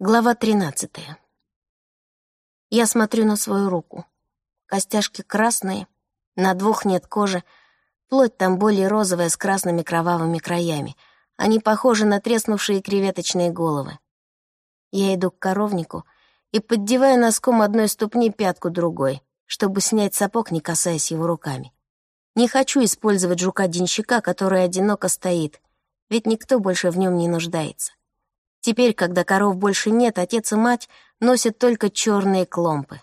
Глава тринадцатая. Я смотрю на свою руку. Костяшки красные, на двух нет кожи, плоть там более розовая с красными кровавыми краями. Они похожи на треснувшие креветочные головы. Я иду к коровнику и поддеваю носком одной ступни пятку другой, чтобы снять сапог, не касаясь его руками. Не хочу использовать жука-денщика, который одиноко стоит, ведь никто больше в нем не нуждается. Теперь, когда коров больше нет, отец и мать носят только черные кломпы.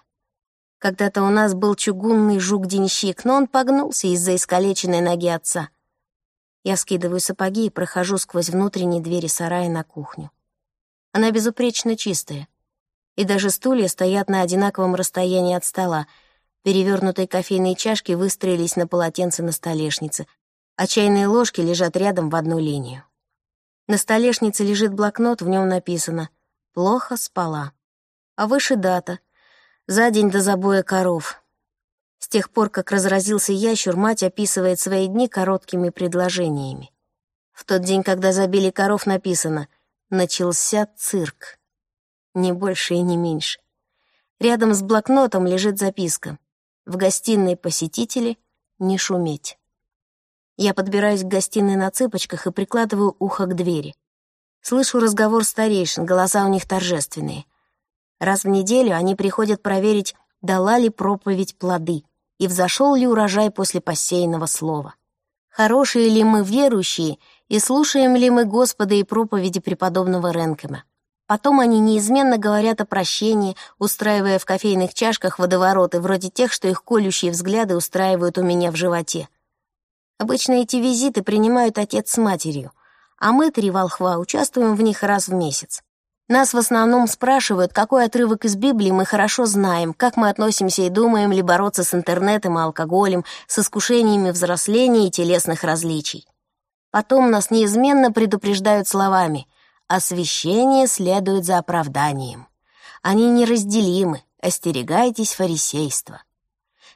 Когда-то у нас был чугунный жук-денщик, но он погнулся из-за искалеченной ноги отца. Я скидываю сапоги и прохожу сквозь внутренние двери сарая на кухню. Она безупречно чистая. И даже стулья стоят на одинаковом расстоянии от стола. Перевернутые кофейные чашки выстроились на полотенце на столешнице, а чайные ложки лежат рядом в одну линию. На столешнице лежит блокнот, в нем написано «Плохо спала». А выше дата «За день до забоя коров». С тех пор, как разразился ящур, мать описывает свои дни короткими предложениями. В тот день, когда забили коров, написано «Начался цирк». Не больше и не меньше. Рядом с блокнотом лежит записка «В гостиной посетители не шуметь». Я подбираюсь к гостиной на цыпочках и прикладываю ухо к двери. Слышу разговор старейшин, голоса у них торжественные. Раз в неделю они приходят проверить, дала ли проповедь плоды и взошел ли урожай после посеянного слова. Хорошие ли мы верующие и слушаем ли мы Господа и проповеди преподобного Ренкема. Потом они неизменно говорят о прощении, устраивая в кофейных чашках водовороты, вроде тех, что их колющие взгляды устраивают у меня в животе. Обычно эти визиты принимают отец с матерью, а мы, три волхва, участвуем в них раз в месяц. Нас в основном спрашивают, какой отрывок из Библии мы хорошо знаем, как мы относимся и думаем ли бороться с интернетом и алкоголем, с искушениями взросления и телесных различий. Потом нас неизменно предупреждают словами «Освящение следует за оправданием». Они неразделимы, остерегайтесь фарисейства.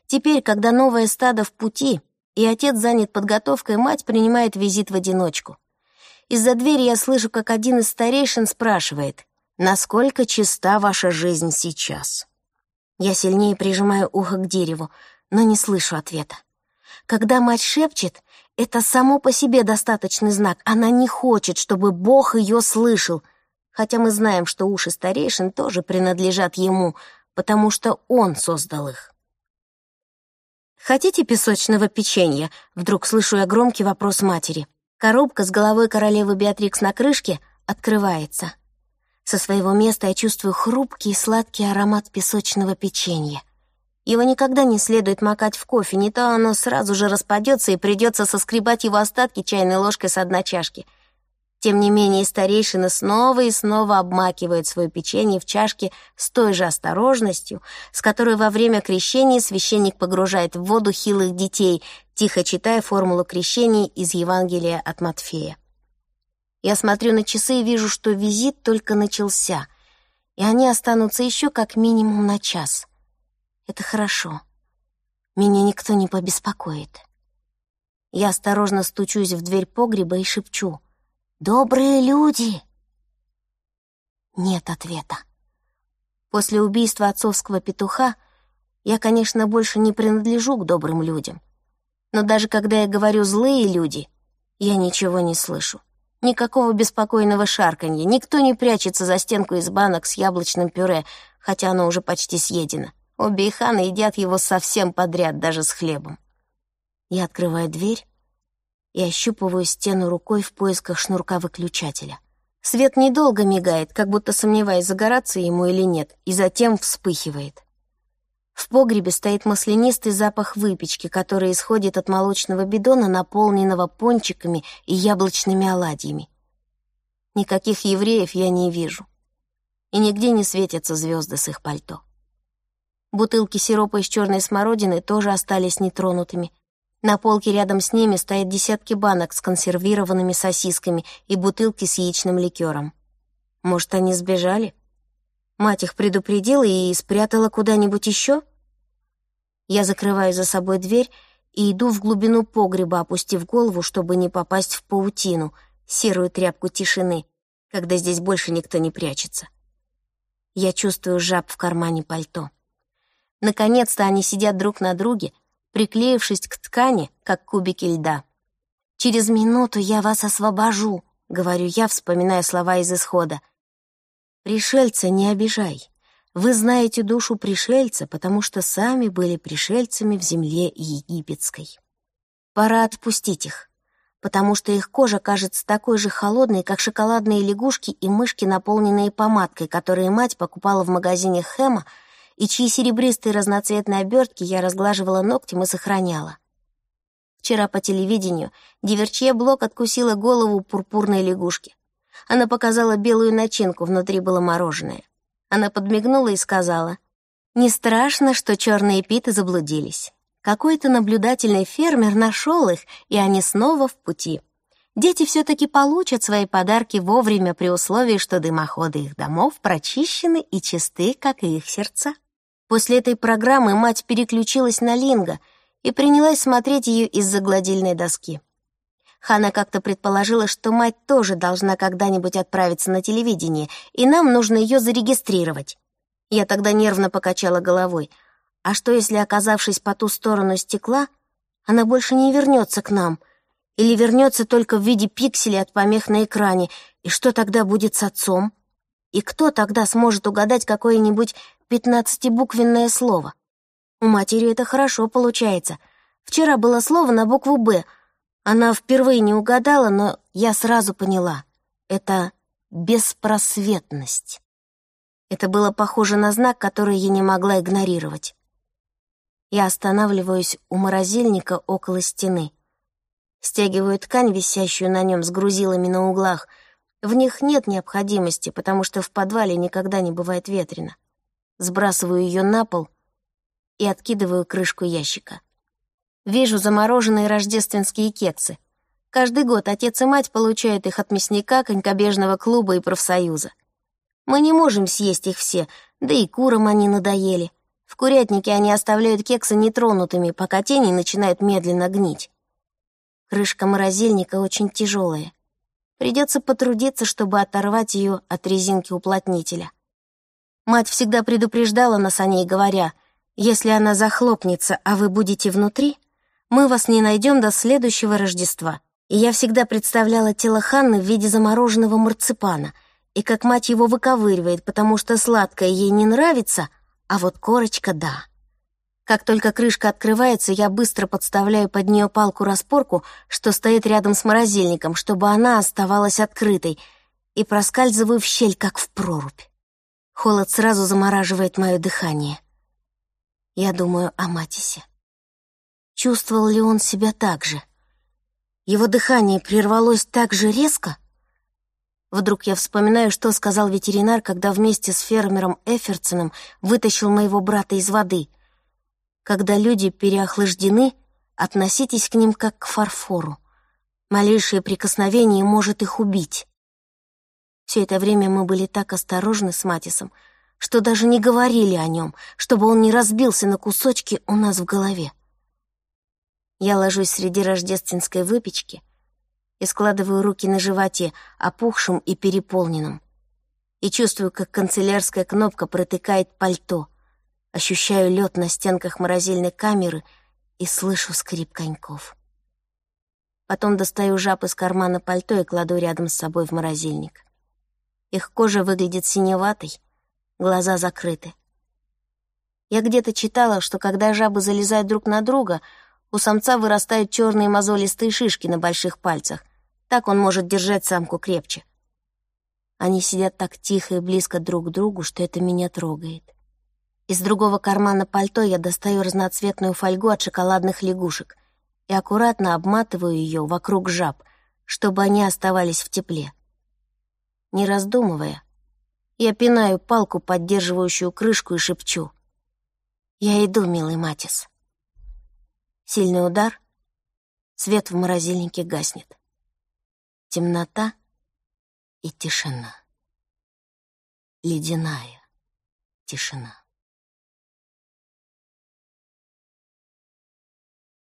Теперь, когда новое стадо в пути, и отец занят подготовкой, мать принимает визит в одиночку. Из-за двери я слышу, как один из старейшин спрашивает, «Насколько чиста ваша жизнь сейчас?» Я сильнее прижимаю ухо к дереву, но не слышу ответа. Когда мать шепчет, это само по себе достаточный знак. Она не хочет, чтобы Бог ее слышал, хотя мы знаем, что уши старейшин тоже принадлежат ему, потому что он создал их. «Хотите песочного печенья?» — вдруг слышу я громкий вопрос матери. Коробка с головой королевы Беатрикс на крышке открывается. Со своего места я чувствую хрупкий и сладкий аромат песочного печенья. Его никогда не следует макать в кофе, не то оно сразу же распадется и придется соскребать его остатки чайной ложкой с дна чашки — тем не менее, старейшины снова и снова обмакивают свое печенье в чашки с той же осторожностью, с которой во время крещения священник погружает в воду хилых детей, тихо читая формулу крещения из Евангелия от Матфея. Я смотрю на часы и вижу, что визит только начался, и они останутся еще как минимум на час. Это хорошо. Меня никто не побеспокоит. Я осторожно стучусь в дверь погреба и шепчу — Добрые люди!» Нет ответа. После убийства отцовского петуха я, конечно, больше не принадлежу к добрым людям. Но даже когда я говорю «злые люди», я ничего не слышу. Никакого беспокойного шарканья, никто не прячется за стенку из банок с яблочным пюре, хотя оно уже почти съедено. Обе иханы едят его совсем подряд, даже с хлебом. Я открываю дверь и ощупываю стену рукой в поисках шнурка выключателя. Свет недолго мигает, как будто сомневаясь, загораться ему или нет, и затем вспыхивает. В погребе стоит маслянистый запах выпечки, который исходит от молочного бидона, наполненного пончиками и яблочными оладьями. Никаких евреев я не вижу. И нигде не светятся звезды с их пальто. Бутылки сиропа из черной смородины тоже остались нетронутыми, на полке рядом с ними стоят десятки банок с консервированными сосисками и бутылки с яичным ликером. Может, они сбежали? Мать их предупредила и спрятала куда-нибудь еще? Я закрываю за собой дверь и иду в глубину погреба, опустив голову, чтобы не попасть в паутину, серую тряпку тишины, когда здесь больше никто не прячется. Я чувствую жаб в кармане пальто. Наконец-то они сидят друг на друге, приклеившись к ткани, как кубики льда. «Через минуту я вас освобожу», — говорю я, вспоминая слова из исхода. «Пришельца не обижай. Вы знаете душу пришельца, потому что сами были пришельцами в земле египетской. Пора отпустить их, потому что их кожа кажется такой же холодной, как шоколадные лягушки и мышки, наполненные помадкой, которые мать покупала в магазине Хэма и чьи серебристые разноцветные обертки я разглаживала ногтем и сохраняла. Вчера по телевидению Диверчье Блок откусила голову пурпурной лягушки. Она показала белую начинку, внутри было мороженое. Она подмигнула и сказала, «Не страшно, что черные питы заблудились. Какой-то наблюдательный фермер нашел их, и они снова в пути. Дети все-таки получат свои подарки вовремя при условии, что дымоходы их домов прочищены и чисты, как и их сердца». После этой программы мать переключилась на Линго и принялась смотреть ее из-за гладильной доски. Хана как-то предположила, что мать тоже должна когда-нибудь отправиться на телевидение, и нам нужно ее зарегистрировать. Я тогда нервно покачала головой. А что, если, оказавшись по ту сторону стекла, она больше не вернется к нам? Или вернется только в виде пикселей от помех на экране? И что тогда будет с отцом? И кто тогда сможет угадать какое-нибудь пятнадцатибуквенное слово? У матери это хорошо получается. Вчера было слово на букву «Б». Она впервые не угадала, но я сразу поняла. Это беспросветность. Это было похоже на знак, который я не могла игнорировать. Я останавливаюсь у морозильника около стены. Стягиваю ткань, висящую на нем с грузилами на углах — в них нет необходимости, потому что в подвале никогда не бывает ветрено. Сбрасываю ее на пол и откидываю крышку ящика. Вижу замороженные рождественские кексы. Каждый год отец и мать получают их от мясника, конькобежного клуба и профсоюза. Мы не можем съесть их все, да и курам они надоели. В курятнике они оставляют кексы нетронутыми, пока те не начинают медленно гнить. Крышка морозильника очень тяжелая. Придется потрудиться, чтобы оторвать ее от резинки уплотнителя. Мать всегда предупреждала нас о ней, говоря, «Если она захлопнется, а вы будете внутри, мы вас не найдем до следующего Рождества». И я всегда представляла тело Ханны в виде замороженного марципана, и как мать его выковыривает, потому что сладкое ей не нравится, а вот корочка — да. Как только крышка открывается, я быстро подставляю под нее палку-распорку, что стоит рядом с морозильником, чтобы она оставалась открытой, и проскальзываю в щель, как в прорубь. Холод сразу замораживает мое дыхание. Я думаю о Матисе. Чувствовал ли он себя так же? Его дыхание прервалось так же резко? Вдруг я вспоминаю, что сказал ветеринар, когда вместе с фермером Эферсоном вытащил моего брата из воды — когда люди переохлаждены, относитесь к ним как к фарфору. Малейшее прикосновение может их убить. Все это время мы были так осторожны с Матисом, что даже не говорили о нем, чтобы он не разбился на кусочки у нас в голове. Я ложусь среди рождественской выпечки и складываю руки на животе, опухшим и переполненным, и чувствую, как канцелярская кнопка протыкает пальто — ощущаю лед на стенках морозильной камеры и слышу скрип коньков. Потом достаю жаб из кармана пальто и кладу рядом с собой в морозильник. Их кожа выглядит синеватой, глаза закрыты. Я где-то читала, что когда жабы залезают друг на друга, у самца вырастают черные мозолистые шишки на больших пальцах. Так он может держать самку крепче. Они сидят так тихо и близко друг к другу, что это меня трогает. Из другого кармана пальто я достаю разноцветную фольгу от шоколадных лягушек и аккуратно обматываю ее вокруг жаб, чтобы они оставались в тепле. Не раздумывая, я пинаю палку, поддерживающую крышку, и шепчу. «Я иду, милый Матис». Сильный удар, свет в морозильнике гаснет. Темнота и тишина. Ледяная тишина.